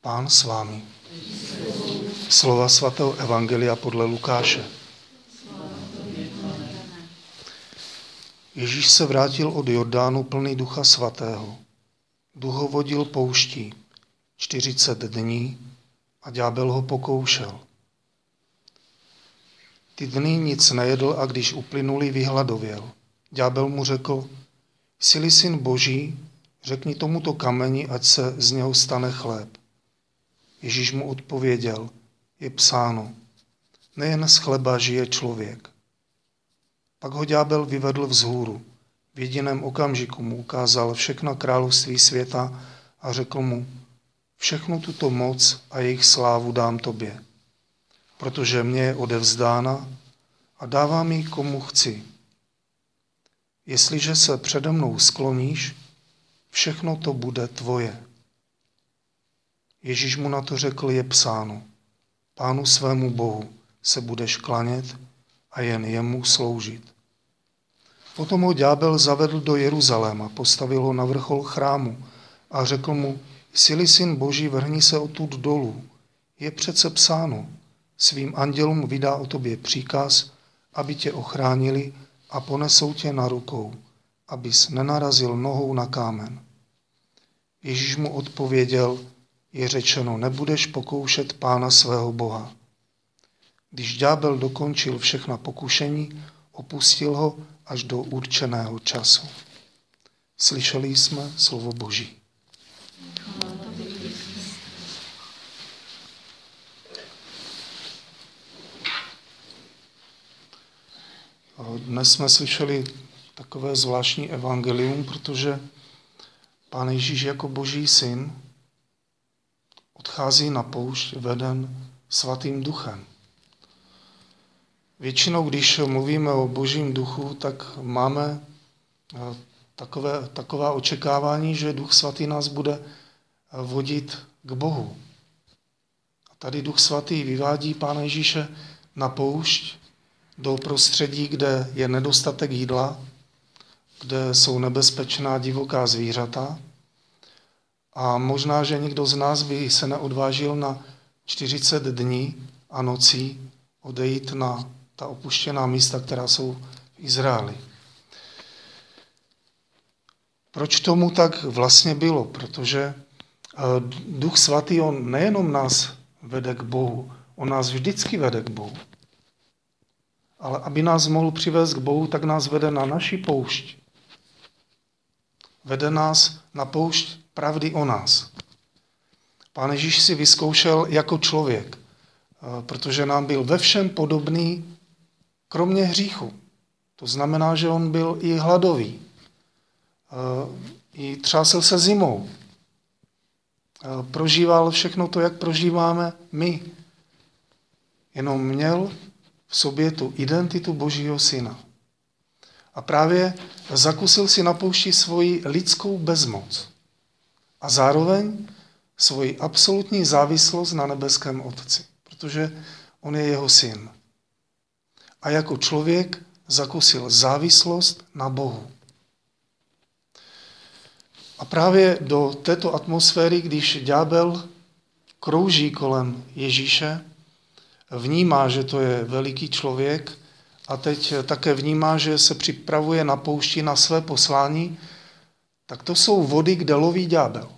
Pán s vámi. Slova svatého Evangelia podle Lukáše. Ježíš se vrátil od Jordánu plný ducha svatého. Duch ho vodil pouští 40 dní a ďábel ho pokoušel. Ty dny nic nejedl a když uplynuli, vyhladověl. Ďábel mu řekl, jsi syn boží, řekni tomuto kameni, ať se z něho stane chléb. Ježíš mu odpověděl, je psáno, nejen z chleba žije člověk. Pak ho ďábel vyvedl vzhůru. V jediném okamžiku mu ukázal všechna království světa a řekl mu, všechnu tuto moc a jejich slávu dám tobě, protože mě je odevzdána a dávám ji komu chci. Jestliže se přede mnou skloníš, všechno to bude tvoje. Ježíš mu na to řekl, je psáno, pánu svému Bohu se budeš klanět a jen jemu sloužit. Potom ho ďábel zavedl do Jeruzaléma, postavil ho na vrchol chrámu a řekl mu, jsi syn Boží, vrhni se odtud dolů. Je přece psáno, svým andělům vydá o tobě příkaz, aby tě ochránili a ponesou tě na rukou, abys nenarazil nohou na kámen. Ježíš mu odpověděl, je řečeno, nebudeš pokoušet pána svého Boha. Když ďábel dokončil všechna pokušení, opustil ho až do určeného času. Slyšeli jsme slovo Boží. Dnes jsme slyšeli takové zvláštní evangelium, protože Pán Ježíš jako boží syn odchází na poušť veden svatým duchem. Většinou, když mluvíme o božím duchu, tak máme eh, takové, taková očekávání, že duch svatý nás bude eh, vodit k Bohu. A tady duch svatý vyvádí Pána Ježíše na poušť do prostředí, kde je nedostatek jídla, kde jsou nebezpečná divoká zvířata. A možná, že někdo z nás by se neodvážil na 40 dní a nocí odejít na ta opuštěná místa, která jsou v Izraeli. Proč tomu tak vlastně bylo? Protože eh, Duch Svatý, on nejenom nás vede k Bohu, on nás vždycky vede k Bohu. Ale aby nás mohl přivést k Bohu, tak nás vede na naši poušť. Vede nás na poušť pravdy o nás. Pán Ježíš si vyzkoušel jako člověk, eh, protože nám byl ve všem podobný, kromě hříchu. To znamená, že on byl i hladový, eh, i třásel se zimou. Eh, prožíval všechno to, jak prožíváme my. Jenom měl v sobě tu identitu Božího syna. A právě zakusil si na poušti svoji lidskou bezmoc. A zároveň svoji absolutní závislost na nebeském Otci, protože on je jeho syn. A jako člověk zakusil závislost na Bohu. A právě do této atmosféry, když ďábel krouží kolem Ježíše, vnímá, že to je veliký člověk a teď také vnímá, že se připravuje na poušti na své poslání, tak to jsou vody, kde loví ďábel.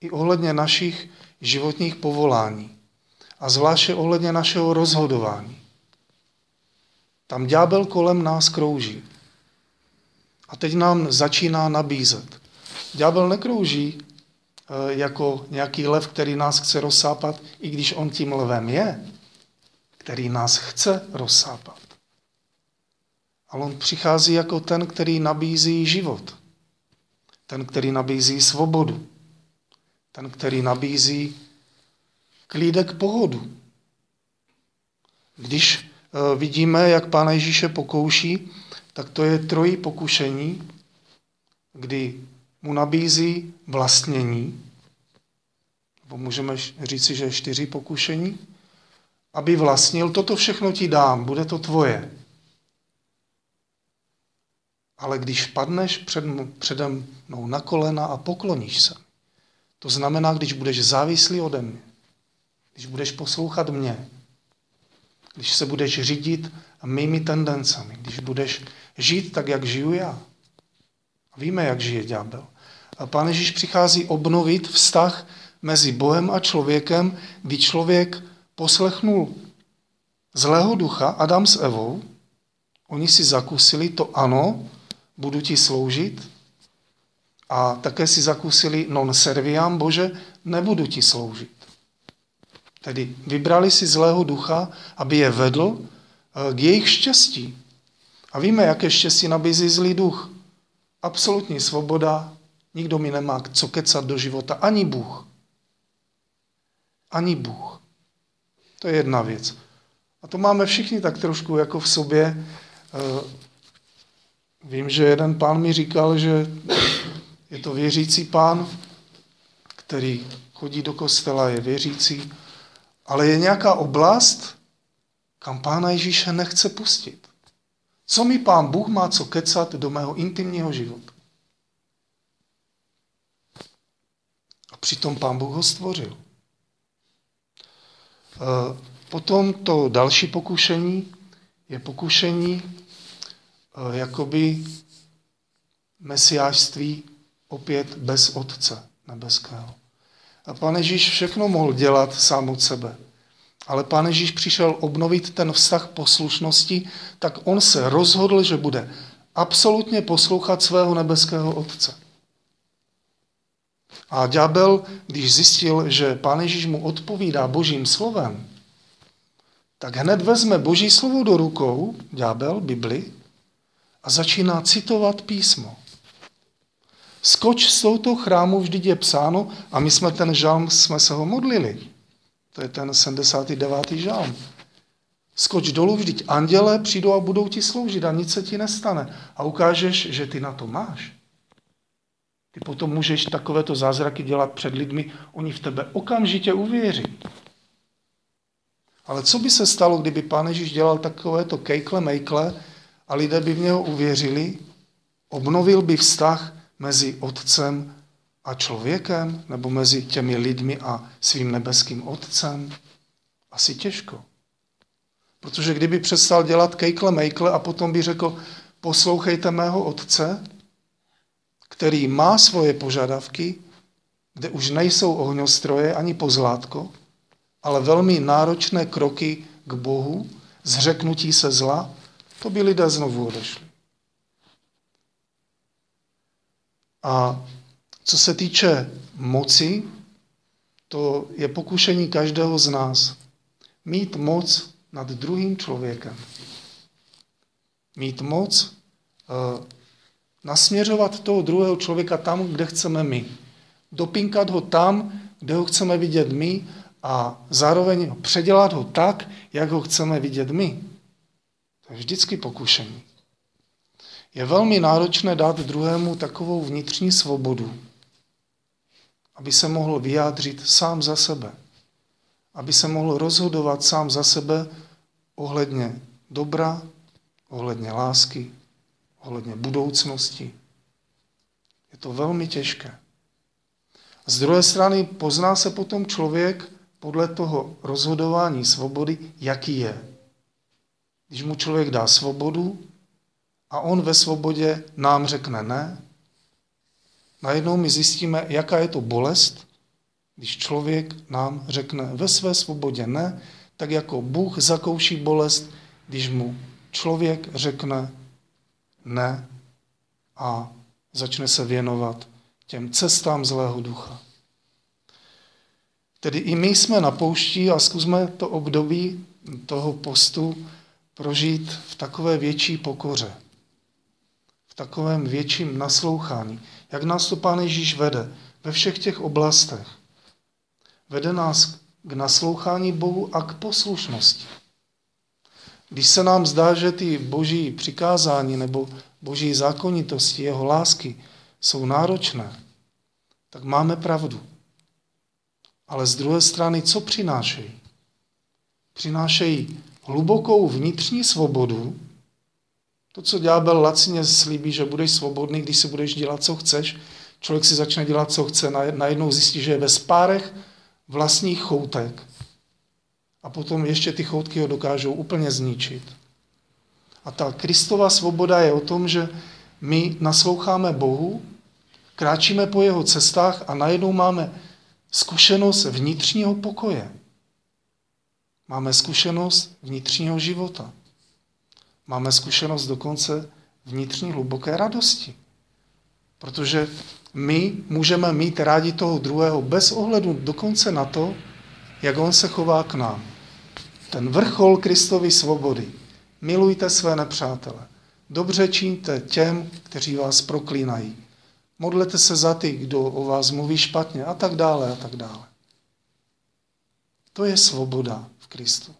I ohledně našich životních povolání. A zvláště ohledně našeho rozhodování. Tam ďábel kolem nás krouží. A teď nám začíná nabízet. Ďábel nekrouží Eh, jako nějaký lev, který nás chce rozsápat, i když on tím levem je, který nás chce rozsápat. Ale on přichází jako ten, který nabízí život. Ten, který nabízí svobodu. Ten, který nabízí klídek pohodu. Když eh, vidíme, jak Pána Ježíše pokouší, tak to je trojí pokušení, kdy mu nabízí vlastnění, nebo můžeme říci, že čtyři pokušení, aby vlastnil, toto všechno ti dám, bude to tvoje. Ale když padneš před, přede mnou na kolena a pokloníš se, To znamená, když budeš závislý ode mě, když budeš poslouchat mě, když se budeš řídit mými tendencemi, když budeš žít tak, jak žiju já. Víme, jak žije ďábel. A Pán Ježíš přichází obnovit vztah mezi Bohem a člověkem, kdy člověk poslechnul zlého ducha, Adam s Evou, oni si zakusili to ano, budu ti sloužit, a také si zakusili non serviam, Bože, nebudu ti sloužit. Tedy vybrali si zlého ducha, aby je vedl eh, k jejich štěstí. A víme, jaké štěstí nabízí zlý duch. Absolutní svoboda, nikdo mi nemá co kecat do života, ani Bůh. Ani Bůh. To je jedna věc. A to máme všichni tak trošku jako v sobě. Eh, vím, že jeden pán mi říkal, že je to věřící pán, který chodí do kostela, je věřící, ale je nějaká oblast, kam pána Ježíše nechce pustit. Co mi pán Bůh má co kecat do mého intimního života? A přitom pán Bůh ho stvořil. Eh, potom to další pokušení je pokušení eh, jakoby mesiářství opět bez Otce nebeského. A Pán Ježíš všechno mohl dělat sám od sebe. Ale Pán Ježíš přišel obnovit ten vztah poslušnosti, tak on se rozhodl, že bude absolutně poslouchat svého nebeského Otce. A ďábel, když zjistil, že Pán Ježíš mu odpovídá božím slovem, tak hned vezme boží slovo do rukou, ďábel, Bibli, a začíná citovat písmo. Skoč z touto chrámu, vždyť je psáno, a my jsme ten žalm, jsme se ho modlili. To je ten 79. žalm. Skoč dolů, vždyť anděle přijdou a budou ti sloužit a nic se ti nestane. A ukážeš, že ty na to máš. Ty potom můžeš takovéto zázraky dělat před lidmi, oni v tebe okamžitě uvěří. Ale co by se stalo, kdyby Pán Ježíš dělal takovéto kejkle mejkle a lidé by v něho uvěřili, obnovil by vztah mezi otcem a člověkem, nebo mezi těmi lidmi a svým nebeským otcem? Asi těžko. Protože kdyby přestal dělat kejkle mejkle a potom by řekl, poslouchejte mého otce, který má svoje požadavky, kde už nejsou ohňostroje ani pozlátko, ale velmi náročné kroky k Bohu, zřeknutí se zla, to by lidé znovu odešli. A co se týče moci, to je pokušení každého z nás. Mít moc nad druhým člověkem. Mít moc uh, nasměřovat toho druhého člověka tam, kde chceme my. Dopinkat ho tam, kde ho chceme vidět my a zároveň předělat ho tak, jak ho chceme vidět my. To je vždycky pokušení. Je velmi náročné dát druhému takovou vnitřní svobodu, aby se mohl vyjádřit sám za sebe, aby se mohl rozhodovat sám za sebe ohledně dobra, ohledně lásky, ohledně budoucnosti. Je to velmi těžké. Z druhé strany pozná se potom člověk podle toho rozhodování svobody, jaký je. Když mu člověk dá svobodu, a on ve svobodě nám řekne ne, najednou my zjistíme, jaká je to bolest, když člověk nám řekne ve své svobodě ne, tak jako Bůh zakouší bolest, když mu člověk řekne ne a začne se věnovat těm cestám zlého ducha. Tedy i my jsme na poušti a zkusme to období toho postu prožít v takové větší pokoře takovém větším naslouchání. Jak nás to Pán Ježíš vede ve všech těch oblastech. Vede nás k naslouchání Bohu a k poslušnosti. Když se nám zdá, že ty boží přikázání nebo boží zákonitosti, jeho lásky jsou náročné, tak máme pravdu. Ale z druhé strany, co přinášejí? Přinášejí hlubokou vnitřní svobodu, to, co ďábel lacině slíbí, že budeš svobodný, když si budeš dělat, co chceš, člověk si začne dělat, co chce, najednou zjistí, že je ve spárech vlastních choutek. A potom ještě ty choutky ho dokážou úplně zničit. A ta Kristova svoboda je o tom, že my nasloucháme Bohu, kráčíme po jeho cestách a najednou máme zkušenost vnitřního pokoje. Máme zkušenost vnitřního života. Máme zkušenost dokonce vnitřní hluboké radosti. Protože my můžeme mít rádi toho druhého bez ohledu dokonce na to, jak on se chová k nám. Ten vrchol Kristovy svobody. Milujte své nepřátele. Dobře čiňte těm, kteří vás proklínají. Modlete se za ty, kdo o vás mluví špatně a tak dále a tak dále. To je svoboda v Kristu.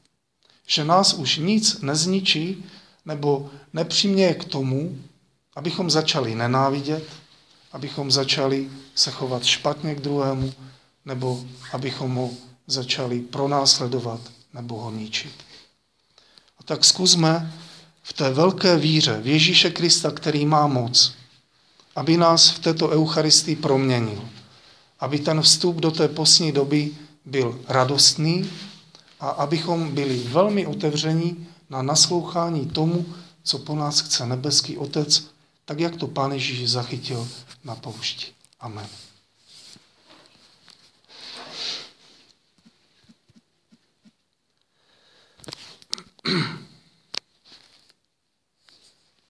Že nás už nic nezničí nebo nepřiměje k tomu, abychom začali nenávidět, abychom začali se chovat špatně k druhému, nebo abychom ho začali pronásledovat nebo ho ničit. A tak zkusme v té velké víře v Ježíše Krista, který má moc, aby nás v této Eucharistii proměnil. Aby ten vstup do té posní doby byl radostný a abychom byli velmi otevření na naslouchání tomu, co po nás chce nebeský Otec, tak jak to Pán Ježíš zachytil na poušti. Amen. Mm-hmm.